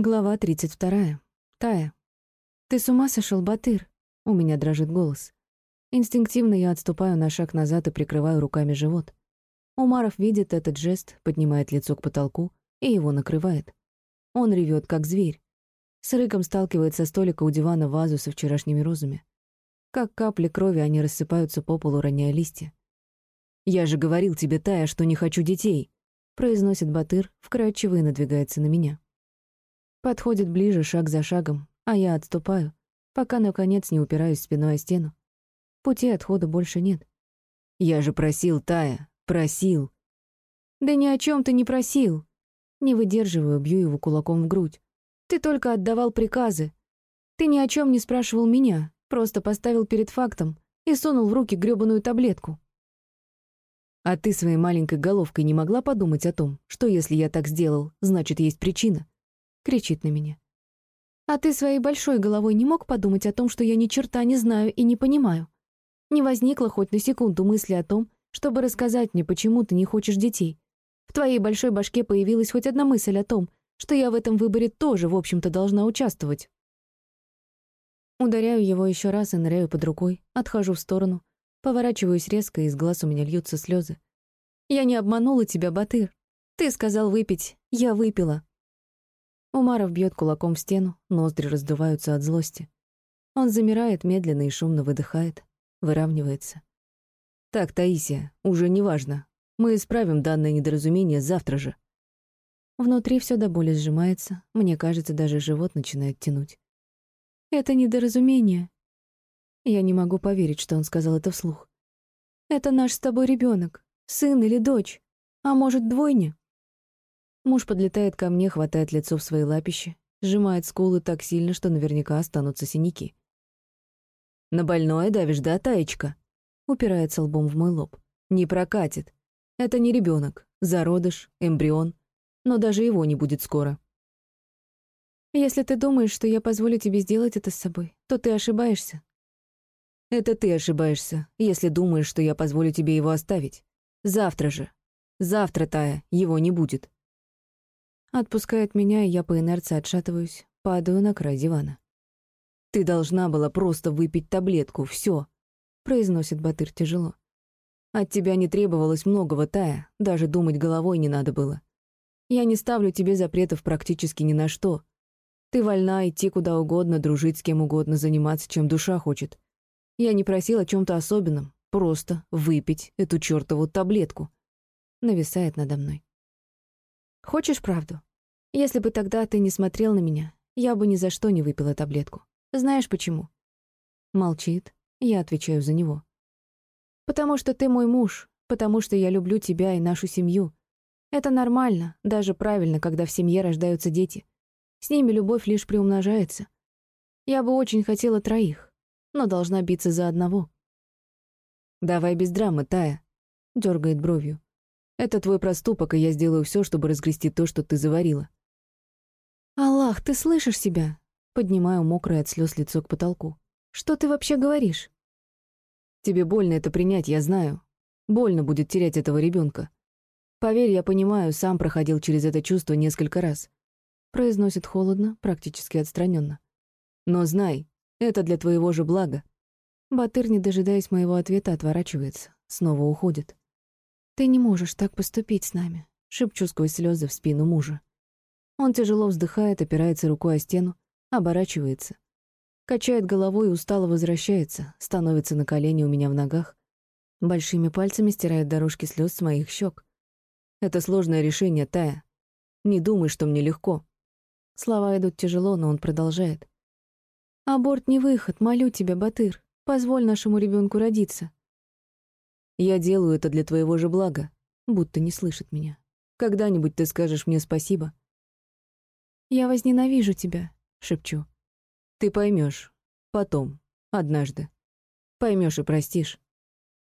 Глава 32. Тая. «Ты с ума сошел, Батыр?» У меня дрожит голос. Инстинктивно я отступаю на шаг назад и прикрываю руками живот. Умаров видит этот жест, поднимает лицо к потолку и его накрывает. Он ревет, как зверь. С рыком сталкивает со столика у дивана вазу со вчерашними розами. Как капли крови они рассыпаются по полу, роняя листья. «Я же говорил тебе, Тая, что не хочу детей», — произносит Батыр, вкрадчиво и надвигается на меня. Подходит ближе, шаг за шагом, а я отступаю, пока, наконец, не упираюсь спиной о стену. Пути отхода больше нет. «Я же просил, Тая, просил!» «Да ни о чем ты не просил!» Не выдерживаю, бью его кулаком в грудь. «Ты только отдавал приказы. Ты ни о чем не спрашивал меня, просто поставил перед фактом и сунул в руки грёбаную таблетку». «А ты своей маленькой головкой не могла подумать о том, что если я так сделал, значит, есть причина?» Кричит на меня. А ты своей большой головой не мог подумать о том, что я ни черта не знаю и не понимаю? Не возникло хоть на секунду мысли о том, чтобы рассказать мне, почему ты не хочешь детей. В твоей большой башке появилась хоть одна мысль о том, что я в этом выборе тоже, в общем-то, должна участвовать. Ударяю его еще раз и ныряю под рукой, отхожу в сторону, поворачиваюсь резко, и из глаз у меня льются слезы. Я не обманула тебя, Батыр. Ты сказал выпить, я выпила. Умаров бьет кулаком в стену, ноздри раздуваются от злости. Он замирает, медленно и шумно выдыхает, выравнивается. «Так, Таисия, уже не важно. Мы исправим данное недоразумение завтра же». Внутри все до боли сжимается, мне кажется, даже живот начинает тянуть. «Это недоразумение». Я не могу поверить, что он сказал это вслух. «Это наш с тобой ребенок, сын или дочь, а может, двойня?» Муж подлетает ко мне, хватает лицо в свои лапищи, сжимает скулы так сильно, что наверняка останутся синяки. «На больное давишь, да, Таечка?» Упирается лбом в мой лоб. «Не прокатит. Это не ребенок, зародыш, эмбрион. Но даже его не будет скоро». «Если ты думаешь, что я позволю тебе сделать это с собой, то ты ошибаешься». «Это ты ошибаешься, если думаешь, что я позволю тебе его оставить. Завтра же. Завтра, Тая, его не будет». Отпускает меня, и я по инерции отшатываюсь, падаю на край дивана. «Ты должна была просто выпить таблетку, все, произносит Батыр тяжело. «От тебя не требовалось многого, Тая, даже думать головой не надо было. Я не ставлю тебе запретов практически ни на что. Ты вольна идти куда угодно, дружить с кем угодно, заниматься, чем душа хочет. Я не просил о чем то особенном, просто выпить эту чертову таблетку». Нависает надо мной. Хочешь правду? Если бы тогда ты не смотрел на меня, я бы ни за что не выпила таблетку. Знаешь почему? Молчит. Я отвечаю за него. Потому что ты мой муж, потому что я люблю тебя и нашу семью. Это нормально, даже правильно, когда в семье рождаются дети. С ними любовь лишь приумножается. Я бы очень хотела троих, но должна биться за одного. «Давай без драмы, Тая», — дергает бровью. Это твой проступок, и я сделаю все, чтобы разгрести то, что ты заварила. Аллах, ты слышишь себя? Поднимаю мокрое от слез лицо к потолку. Что ты вообще говоришь? Тебе больно это принять, я знаю. Больно будет терять этого ребенка. Поверь, я понимаю, сам проходил через это чувство несколько раз. Произносит холодно, практически отстраненно. Но знай, это для твоего же блага. Батыр, не дожидаясь моего ответа, отворачивается, снова уходит. «Ты не можешь так поступить с нами», — шепчу сквозь слезы в спину мужа. Он тяжело вздыхает, опирается рукой о стену, оборачивается. Качает головой и устало возвращается, становится на колени у меня в ногах. Большими пальцами стирает дорожки слез с моих щек. Это сложное решение, Тая. Не думай, что мне легко. Слова идут тяжело, но он продолжает. «Аборт не выход, молю тебя, Батыр. Позволь нашему ребенку родиться. Я делаю это для твоего же блага, будто не слышит меня. Когда-нибудь ты скажешь мне спасибо. Я возненавижу тебя, шепчу. Ты поймешь. Потом. Однажды. Поймешь и простишь.